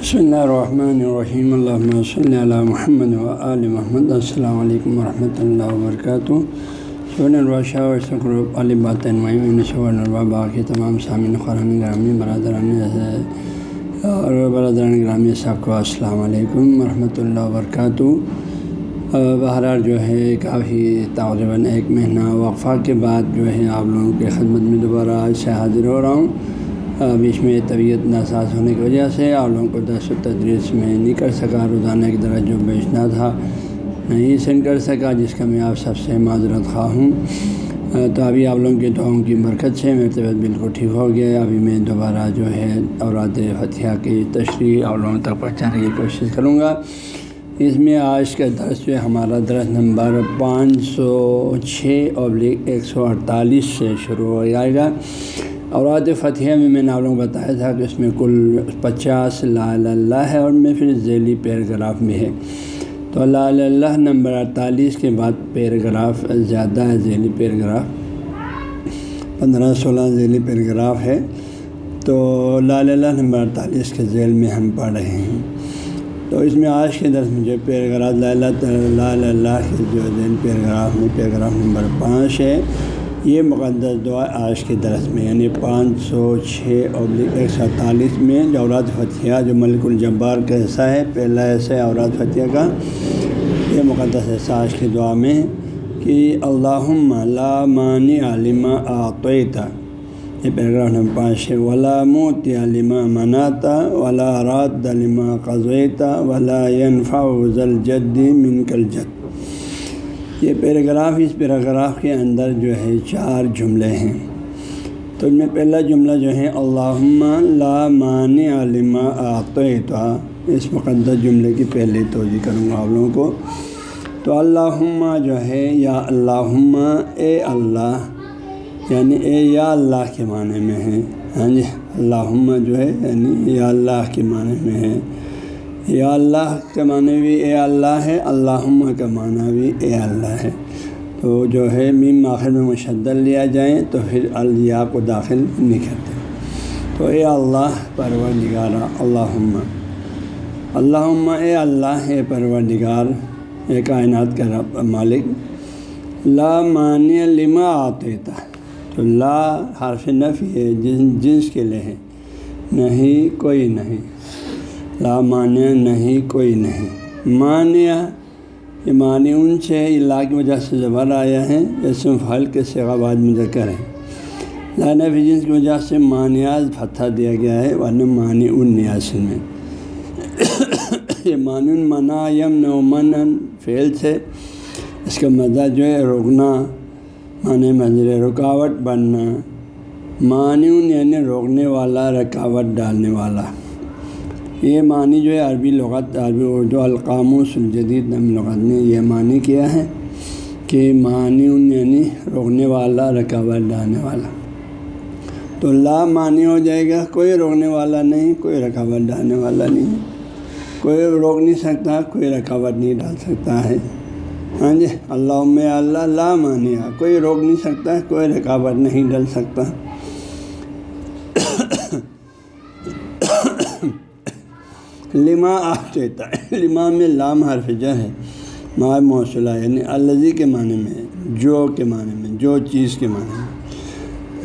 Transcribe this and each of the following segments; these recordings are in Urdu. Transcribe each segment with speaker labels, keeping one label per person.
Speaker 1: بسم اللہ الرحمن الرحیم اللہ صلی اللہ محمد و علیہ محمد السلام علیکم ورحمۃ اللہ وبرکاتہ سون الباشہ گروپ علی البا باقی تمام سامعین قرآن گرامی برادران اور برادران گرامی صاحب کو السلام علیکم ورحمۃ اللہ وبرکاتہ بہرحال جو ہے کافی تقریباً ایک مہینہ وقفہ کے بعد جو ہے آپ لوگوں کی خدمت میں دوبارہ آج سے حاضر ہو رہا ہوں بیچ میں طبیعت ناساز ہونے کی وجہ سے آپ لوگوں کو درس و تدریس میں نہیں کر سکا، روزانہ کی طرح جو بیچنا تھا نہیں سینڈ کر سکا، جس کا میں آپ سب سے معذرت خواہ ہوں۔ تو ابھی آپ لوگوں کے دعاؤں کی برکت سے میری طبیعت بالکل ٹھیک ہو گیا۔ ابھی میں دوبارہ جو ہے اوراد فتح کی تشریح آپ لوگوں تک پہنچانے کی کوشش کروں گا۔ اس میں آج کا درس جو ہے، ہمارا درس نمبر پانچ سو چھ ابلیغ ایک سو اڑتالیس سے شروع ہو جائے گا۔ اوراد فتح میں میں نے آپ لوگوں کو بتایا تھا کہ اس میں کل پچاس لا اللہ ہے اور میں پھر ذیلی پیراگراف میں ہے۔ تو لا اللہ نمبر اڑتالیس کے بعد پیراگراف زیادہ ہے، ذیلی پیراگراف۔ پندرہ سولہ ذیلی پیراگراف ہے۔ تو لا اللہ نمبر اڑتالیس کے ذیل میں ہم پڑھ رہے ہیں۔ تو اس میں آج کے درس میں جو پیراگراف لا اللہ کے جو ذیل پیراگراف میں، پیراگراف نمبر پانچ ہے۔ یہ مقدس دعا آج کے درس میں یعنی پانچ سو چھ ابلک ایک سو اڑتالیس میں جو اوراد فتح جو ملک الجبار کا حصہ ہے، پہلا ایسا ہے اوراد فتح کا۔ یہ مقدس حصہ آج کی دعا میں کہ اللہ لا مانی عالمہ آطیتا یہ پیراگراف نمبر پانچ ہے۔ ولا موت علمہ مناتا ولا رات علمہ قزویتا ولا ینفا ذل جدی منکل جد یہ پیراگراف اس پیراگراف کے اندر جو ہے چار جملے ہیں۔ تو ان میں پہلا جملہ جو ہے اللہ لا مان علمہ آطا اس مقدس جملے کی پہلے توجہ کروں گا آپ لوگوں کو۔ تو اللہ جو ہے، یا اللہ اے اللہ یعنی اے یا اللہ کے معنی میں ہے۔ ہاں جی اللہ جو ہے یعنی یا اللہ کے معنی میں ہے۔ یا اللہ کے معنی بھی اے اللہ ہے اللہ کا معنی بھی اے اللہ ہے۔ تو جو ہے میم آخر میں مشدد لیا جائیں تو پھر الیا کو داخل نہیں کرتے۔ تو اے اللہ پرور نگارہ اللہ اللہ اے اللہ، اے پرور نگار اے کائنات کا رب مالک۔ لا معنی لما آتے تو لا حرف نفی ہے، جن جنس کے لیے ہے۔ نہیں، کوئی نہیں۔ لا مانیہ نہیں، کوئی نہیں۔ مانیہ یہ معنی ان سے اللہ کی وجہ سے زبر آیا ہے جیسے پھل کے سیغاباد مذکر ہے۔ لانا جنس کی وجہ سے مانیاز فتح دیا گیا ہے، ورنہ معنی ان نیاسن میں۔ یہ معنی منا یم من فعل سے، اس کا مزہ جو ہے روکنا معنی مظر رکاوٹ بننا۔ معنی یعنی روکنے والا، رکاوٹ ڈالنے والا۔ یہ معنی جو ہے عربی لغت، عربی اردو القاموس الجدید نم لغت نے یہ معنی کیا ہے کہ معنی یعنی روکنے والا، رکاوٹ ڈالنے والا۔ تو لا معنی ہو جائے گا، کوئی روکنے والا نہیں، کوئی رکاوٹ ڈالنے والا نہیں۔ کوئی روک نہیں سکتا، کوئی رکاوٹ نہیں ڈال سکتا ہے۔ ہاں جی اللہ اللہ، لا معنی کوئی روک نہیں سکتا، کوئی رکاوٹ نہیں ڈال سکتا۔ لما آتا ہے۔ لما میں لام حرف جا ہے۔ ماں موصلہ یعنی الزی کے معنی میں، جو کے معنی میں، جو چیز کے معنی میں۔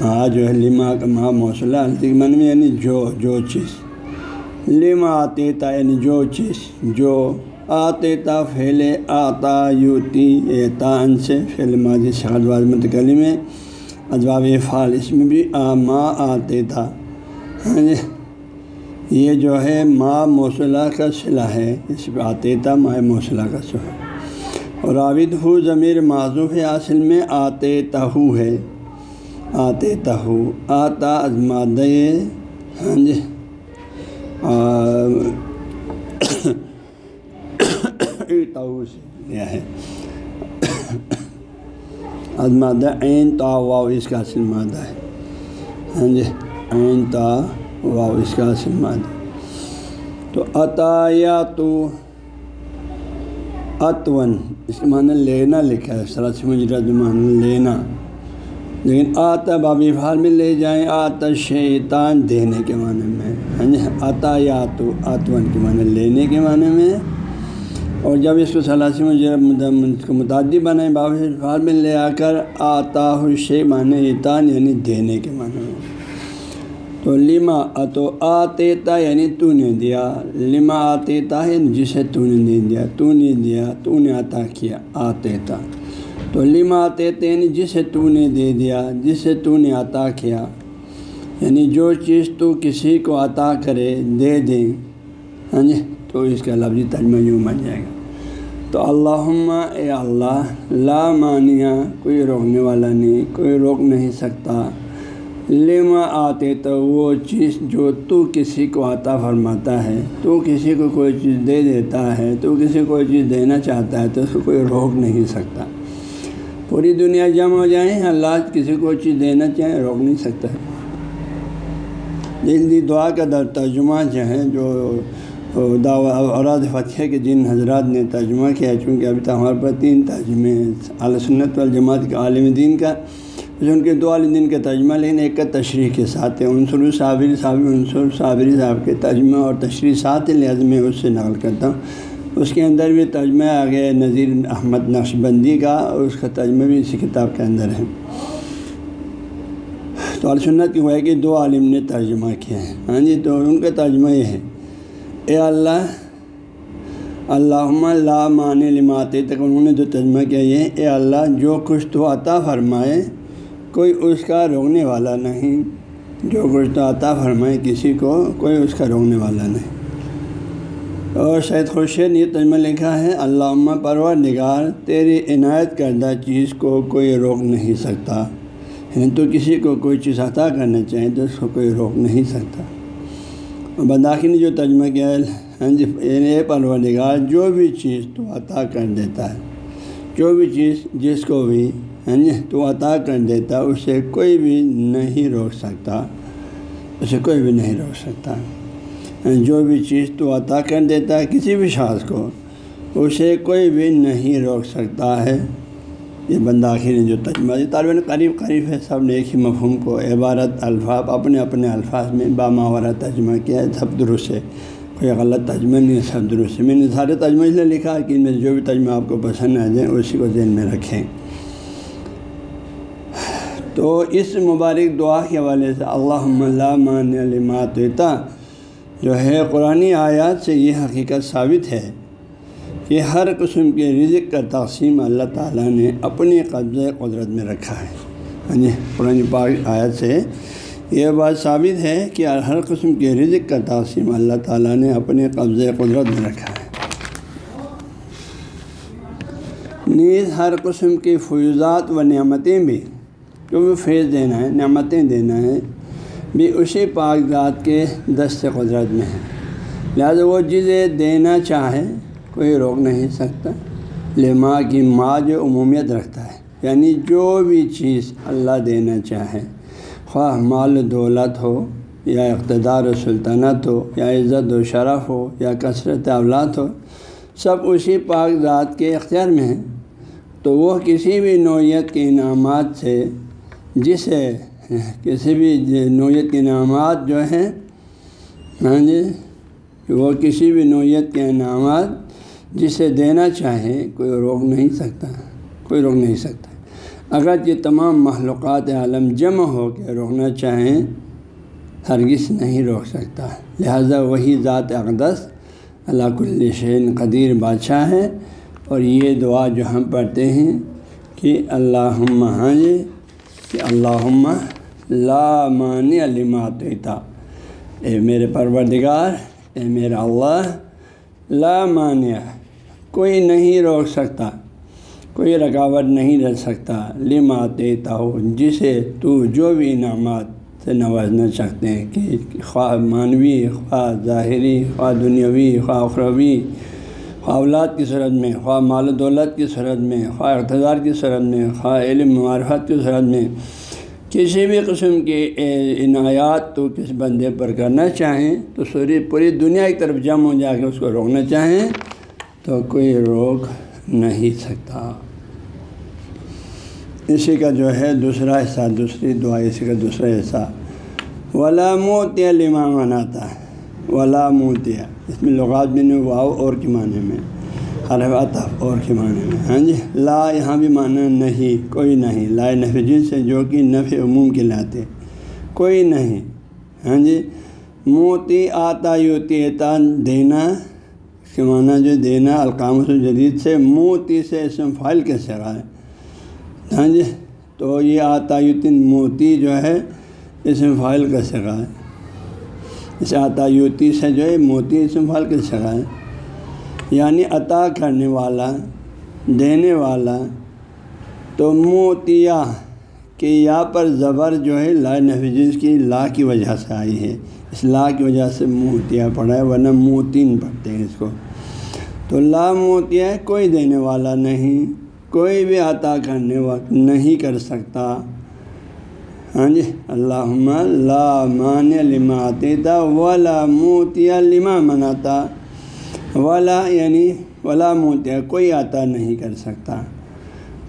Speaker 1: ماں جو ہے لما کا ماں موصلہ الزی کے معنی میں یعنی جو جو چیز۔ لما آتے تا یعنی جو چیز۔ جو آتے تا پھیلے آتا، یوتی ان سے پھیل ماضی شاد واز متکلی میں ادواب فعال اس میں بھی آ ماں آتے تھا ہاں جی یعنی یہ جو ہے ماں موصلہ کا صلہ ہے، اس پہ آتے تھا موصلہ کا ہے۔ اور عابد ہو ضمیر معذوف اصل میں آتے تہو ہے۔ آتے تہو آتا ازماد ہاں جی۔ تہو سے لیا ہے۔ ازمادہ عین تا واؤ اس کا اصل مادہ ہے۔ ہاں جی عین تا واؤ اس کا سلمان تو عطایا تو اتون اس کے معنی لینا لکھا ہے سرس مجرد معنی لینا۔ لیکن آتا بابی فال میں لے جائیں، آتا شیطان دینے کے معنی میں۔ یعنی ہاں جی آتا یا تو آتون کے معنی لینے کے معنی میں۔ اور جب اس کو سلاسی میں کو متعدی بنائیں باب فال میں لے آ کر آتا شے معنی اطان یعنی دینے کے معنی میں۔ تو لما تو آتےتا یعنی تو نے دیا، لما آتےتا ہے یعنی جسے تو نے دے دیا، تو نے دیا، تو نے عطا کیا آتےتا تو لما آتے یعنی جسے تو نے دے دیا، جسے تو نے عطا کیا۔ یعنی جو چیز تو کسی کو عطا کرے، دے دیں۔ ہاں جی؟ تو اس کا لفظی ترجمہ یوں بن جائے گا۔ تو اللہ اے اللہ، لا مانیہ، کوئی روکنے والا نہیں، کوئی روک نہیں سکتا۔ لما آتے تو وہ چیز جو تو کسی کو عطا فرماتا ہے، تو کسی کو کوئی چیز دے دیتا ہے، تو کسی کو کوئی چیز دینا چاہتا ہے، تو اس کو کوئی روک نہیں سکتا۔ پوری دنیا جمع ہو جائیں اللہ کسی کو چیز دینا چاہیں روک نہیں سکتا۔ ہے جلدی دعا کا در ترجمہ جو ہے، جو اوراد فتح کے جن حضرات نے ترجمہ کیا، چونکہ ابھی تک ہمارے پاس تین ترجمے علیہ سنت والجماعت کے عالم دین کا جو ان کے دو عالم دین کا ترجمہ لیکن ایک کا تشریح کے ساتھ ہے عنصر صابری صاحب عنصر صابری صاحب کے ترجمہ اور تشریح ساتھ لحاظ میں اس سے نقل کرتا ہوں۔ اس کے اندر بھی ترجمہ آگے نذیر احمد نقش بندی کا، اور اس کا ترجمہ بھی اسی کتاب کے اندر ہے۔ تو سنت کی کہ دو عالم نے ترجمہ کیا ہے۔ ہاں جی تو ان کا ترجمہ یہ ہے۔ اے اللہ اللہ لا مان لمات تک انہوں نے جو ترجمہ کیا یہ اے اللہ، جو کچھ تو عطا فرمائے کوئی اس کا روکنے والا نہیں جو کچھ عطا فرمائے کسی کو، کوئی اس کا روکنے والا نہیں۔ اور شاید خورشید یہ تجمہ لکھا ہے علامہ پرور نگار تیری عنایت کردہ چیز کو کوئی روک نہیں سکتا۔ یعنی تو کسی کو کوئی چیز عطا کرنا چاہے تو اس کو کوئی روک نہیں سکتا۔ بداخی نے جو تجمہ کیا ہے ہاں جی، یعنی پرور نگار جو بھی چیز تو عطا کر دیتا ہے۔ جو بھی چیز، جس کو بھی ہاں جی تو عطا کر دیتا، اسے کوئی بھی نہیں روک سکتا۔ اسے کوئی بھی نہیں روک سکتا۔ یعنی جو بھی چیز تو عطا کر دیتا ہے کسی بھی شاذ کو، اسے کوئی بھی نہیں روک سکتا ہے۔ یہ بندہ آخر جو تجمہ طالب قریب قریب ہے، سب نے ایک ہی مفہوم کو عبارت، الفاظ، اپنے اپنے الفاظ میں باماورہ ترجمہ کیا ہے، سب درست ہے۔ کوئی غلط تجمہ نہیں ہے، سب درست ہے۔ میں نے سارے تجمہ اس لیے لکھا کہ ان میں جو بھی تجمہ آپ کو پسند آ جائیں اسی کو ذہن میں رکھیں۔ تو اس مبارک دعا کے حوالے سے اللہ مان علمات جو ہے قرآن آیات سے یہ حقیقت ثابت ہے کہ ہر قسم کے رزق کا تقسیم اللہ تعالیٰ نے اپنے قبضۂ قدرت میں رکھا ہے۔ ہاں جی قرآن پاک آیت سے یہ بات ثابت ہے کہ ہر قسم کے رزق کا تقسیم اللہ تعالیٰ نے اپنے قبضۂ قدرت میں رکھا ہے۔ نیز ہر قسم کی فیوزات و نعمتیں بھی جو بھی فیض دینا ہے، نعمتیں دینا ہے، بھی اسی پاک ذات کے دست قدرت میں ہے۔ لہٰذا وہ چیزیں دینا چاہے، کوئی روک نہیں سکتا۔ لما کی ماں جو عمومیت رکھتا ہے یعنی جو بھی چیز اللہ دینا چاہے، خواہ مال دولت ہو، یا اقتدار و سلطنت ہو، یا عزت و شرف ہو، یا کثرت اولاد ہو، سب اسی پاک ذات کے اختیار میں ہیں۔ تو وہ کسی بھی نوعیت کے انعامات سے جسے کسی بھی نوعیت کے انعامات جو ہیں ہاں جی وہ کسی بھی نوعیت کے انعامات جسے دینا چاہے، کوئی روک نہیں سکتا، کوئی روک نہیں سکتا۔ اگر یہ تمام معلومات عالم جمع ہو کے روکنا چاہیں، ہرگز نہیں روک سکتا۔ لہذا وہی ذات اقدس اللہ کل شین قدیر بادشاہ ہے۔ اور یہ دعا جو ہم پڑھتے ہیں کہ اللہ ہاں جی کہ اللہ لا مانی علمات اے میرے پروردگار، اے میرا اللہ، لا مانع کوئی نہیں روک سکتا، کوئی رکاوٹ نہیں رہ سکتا لمات ہو جسے تو جو بھی انعامات سے نوازنا چاہتے ہیں، کہ خواہ مانوی، خواہ ظاہری، خواہ دنیاوی، خواہ اخروی خواہ اولاد کی صورت میں، خواہ مال و دولت کی صورت میں، خواہ اقتدار کی صورت میں، خواہ علم معرفت کی صورت میں۔ کسی بھی قسم کی عنایات تو کس بندے پر کرنا چاہیں تو سوری، پوری دنیا کی طرف جمع ہو جا کے اس کو روکنا چاہیں تو کوئی روک نہیں سکتا۔ اسی کا جو ہے دوسرا حصہ، دوسری دعا، اسی کا دوسرا حصہ۔ ولا موتیا لما مناتا ہے ولا موتیا اس میں لغات بن واؤ اور کے معنی میں۔ حرف اور کے معنی میں۔ ہاں جی؟ لا یہاں بھی معنی نہیں، کوئی نہیں۔ لا نفی جن سے جو کہ نفی عموم کے لاتے کوئی نہیں۔ ہاں جی؟ موتی آتا یوتی عطا دینا اس کے معنی جو دینا القام جدید سے، موتی سے اسم فائل کے سگا ہے۔ ہاں جی؟ تو یہ آتا یوتین موتی جو ہے اسم فائل کا سگا ہے۔ اس آتا یوتی سے جو ہے موتی اسم فائل کا سگا ہے۔ یعنی عطا کرنے والا، دینے والا۔ تو موتیا کہ یہاں پر زبر جو ہے لا نفیز کی لا کی وجہ سے آئی ہے۔ اس لا کی وجہ سے موتیا پڑھا ہے، ورنہ موتین پڑھتے ہیں اس کو۔ تو لا موتیا کوئی دینے والا نہیں، کوئی بھی عطا کرنے والا نہیں کر سکتا۔ ہاں جی؟ اللہ لا مان لما آتا ولا موتیا لما مناتا ولا یعنی ولا موتیا کوئی عطا نہیں کر سکتا،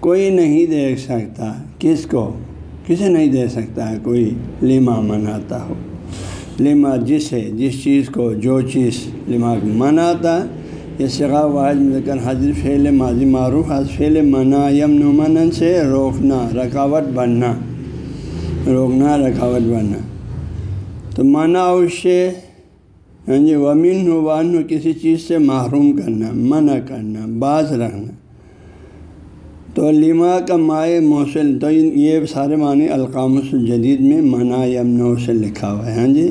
Speaker 1: کوئی نہیں دے سکتا، کس کو؟ کسے نہیں دے سکتا ہے کوئی لما مناتا ہو۔ لما جسے، جس چیز کو، جو چیز لما مناتا یہ سگا واحد مل کر حضر فعل ماضی معروف حض فعل منا یم نمن سے روکنا، رکاوٹ بننا۔ روکنا رکاوٹ بننا تو منا اسے ہاں جی یعنی ومن وان کسی چیز سے محروم کرنا، منع کرنا بعض رکھنا تو لما کا مائع موصل، تو یہ سارے معنی القام الجدید میں منع یمنو سے لکھا ہوا ہے ہاں جی؟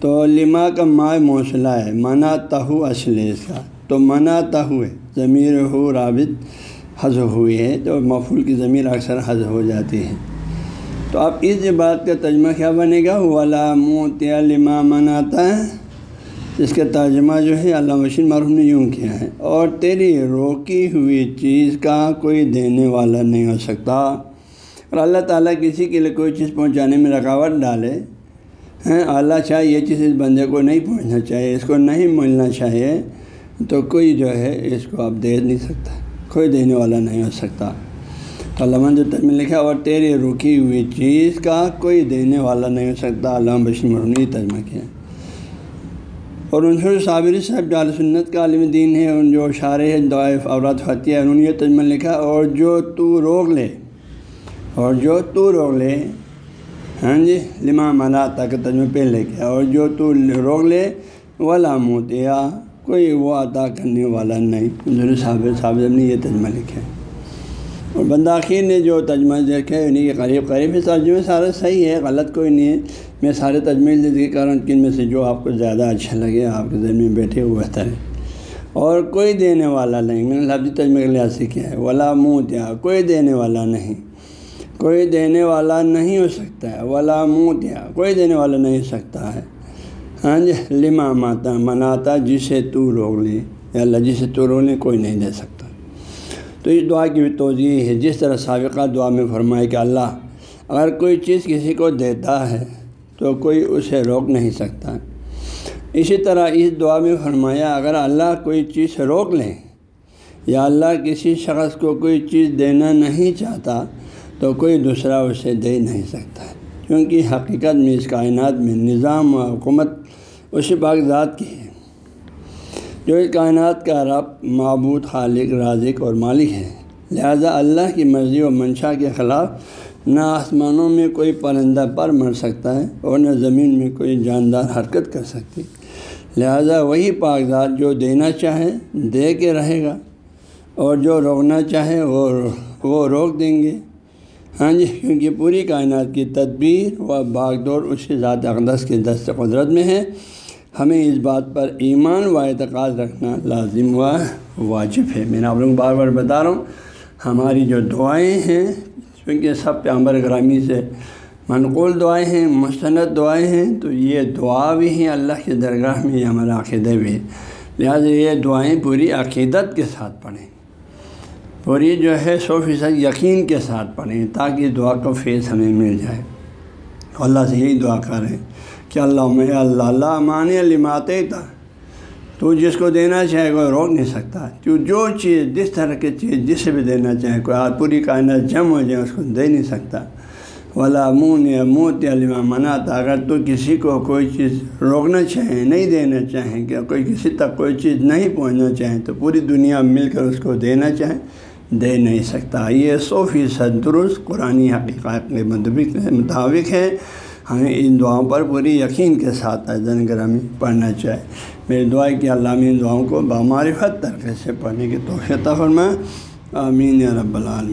Speaker 1: تو لما کا مائع موصلہ ہے منع تہو اصل ہے اس کا۔ تو منع تہو ہے، ضمیر ہو رابط حض ہوئی ہے، تو مفول کی ضمیر اکثر حض ہو جاتی ہے۔ تو اب اس بات کا ترجمہ کیا بنے گا؟ ولا موتیا لما مناتا ہے اس کا ترجمہ جو ہے، اللہ مشین معروف نے یوں کیا ہے۔ اور تیری روکی ہوئی چیز کا کوئی دینے والا نہیں ہو سکتا۔ اور اللہ تعالیٰ کسی کے لیے کوئی چیز پہنچانے میں رکاوٹ ڈالے۔ ہیں اللہ چاہے یہ چیز اس بندے کو نہیں پہنچنا چاہیے اس کو نہیں ملنا چاہیے تو کوئی جو ہے، اس کو اب دے نہیں سکتا۔ کوئی دینے والا نہیں ہو سکتا۔ علامہ جو تجمہ لکھا اور تیری رکی ہوئی چیز کا کوئی دینے والا نہیں ہو سکتا، علامہ بشیر مرحوم نے ترجمہ کیا۔ اور انصر صابری صاحب جو سنت کا عالم دین ہے ان جو اشارے دعائف عورت فتح انہوں نے یہ تجمہ لکھا، اور جو تو روک لے، اور جو تو روک لے ہاں جی لما ملا تک تجمہ پہلے کیا اور جو تو روک لے، ولا موتیا، کوئی وہ عطا کرنے والا نہیں۔ حضور صاحب صاحب نے یہ تجمہ لکھا۔ ہے اور بنداخیر نے جو تجمہ دیکھا ہے انہیں کے قریب قریب اس ترجمے سارا صحیح ہے، غلط کوئی نہیں ہے۔ میں سارے تجمیل ذکر کر رہا ہوں کن میں سے جو آپ کو زیادہ اچھا لگے، آپ کے ذہن میں بیٹھے وہ بہتر ہے۔ اور کوئی دینے والا نہیں، میں نے لفظی تجمے کے لحاظ سے کیا ہے۔ ولا منہ دیا کوئی دینے والا نہیں۔ کوئی دینے والا نہیں ہو سکتا ہے۔ ولا منہ دیا کوئی دینے والا نہیں ہو سکتا ہے۔ ہاں جی لما ماتا، مناتا، جسے تو روک لے، یا اللہ جسے تو روک لے، کوئی نہیں دے سکتا۔ تو اس دعا کی بھی توجہ ہے۔ جس طرح سابقہ دعا میں فرمائے کہ اللہ، اگر کوئی چیز کسی کو دیتا ہے تو کوئی اسے روک نہیں سکتا۔ اسی طرح اس دعا میں فرمایا، اگر اللہ کوئی چیز روک لیں یا اللہ کسی شخص کو کوئی چیز دینا نہیں چاہتا تو کوئی دوسرا اسے دے نہیں سکتا۔ کیونکہ حقیقت میں اس کائنات میں نظام و حکومت اسی ذات کی ہے۔ جو اس کائنات کا رب، معبود، خالق، رازق اور مالک ہے لہذا اللہ کی مرضی و منشا کے خلاف نہ آسمانوں میں کوئی پرندہ پر مر سکتا ہے اور نہ زمین میں کوئی جاندار حرکت کر سکتی۔ لہذا وہی کاغذات جو دینا چاہے، دے کے رہے گا۔ اور جو روکنا چاہے، وہ وہ روک دیں گے۔ ہاں جی کیونکہ پوری کائنات کی تدبیر و باغ دور اس ذات اقدس کے دست قدرت میں ہے۔ ہمیں اس بات پر ایمان و اعتقاد رکھنا لازم و واجب ہے۔ میں نے آپ لوگوں کو بار بار بتا رہا ہوں، ہماری جو دعائیں ہیں کیونکہ سب پیامبر گرامی سے منقول دعائیں ہیں، مستند دعائیں ہیں، تو یہ دعا بھی ہیں اللہ کے درگاہ میں، یہ ہمارا عقیدہ بھی ہے۔ لہٰذا یہ دعائیں پوری عقیدت کے ساتھ پڑھیں۔ پوری جو ہے سو فیصد یقین کے ساتھ پڑھیں تاکہ دعا کا فیض ہمیں مل جائے۔ اللہ سے یہی دعا کریں کہ اللہ میں اللہ اللہ مان علمات تھا تو جس کو دینا چاہے کوئی روک نہیں سکتا۔ تو جو چیز، جس طرح کی چیز جسے بھی دینا چاہے، کوئی آج پوری کائنات جم ہو جائے، اس کو دے نہیں سکتا۔ ولا مون یا موت یا لما مناتا اگر تو کسی کو کوئی چیز روکنا چاہیں نہیں دینا چاہیں کہ کوئی کسی تک کوئی چیز نہیں پہنچنا چاہیں تو پوری دنیا مل کر اس کو دینا چاہیں دے نہیں سکتا۔ یہ سو فیصد درست قرآن حقیقت کے مطابق ہے۔ ہمیں ان دعاؤں پر پوری یقین کے ساتھ زن گرامی پڑھنا چاہیے۔ میری دعا ہے کہ علامہ ان دعاؤں کو بامعرفت طریقے سے پڑھنے کی توفیع فرمائے۔ آمین یا رب العالمین۔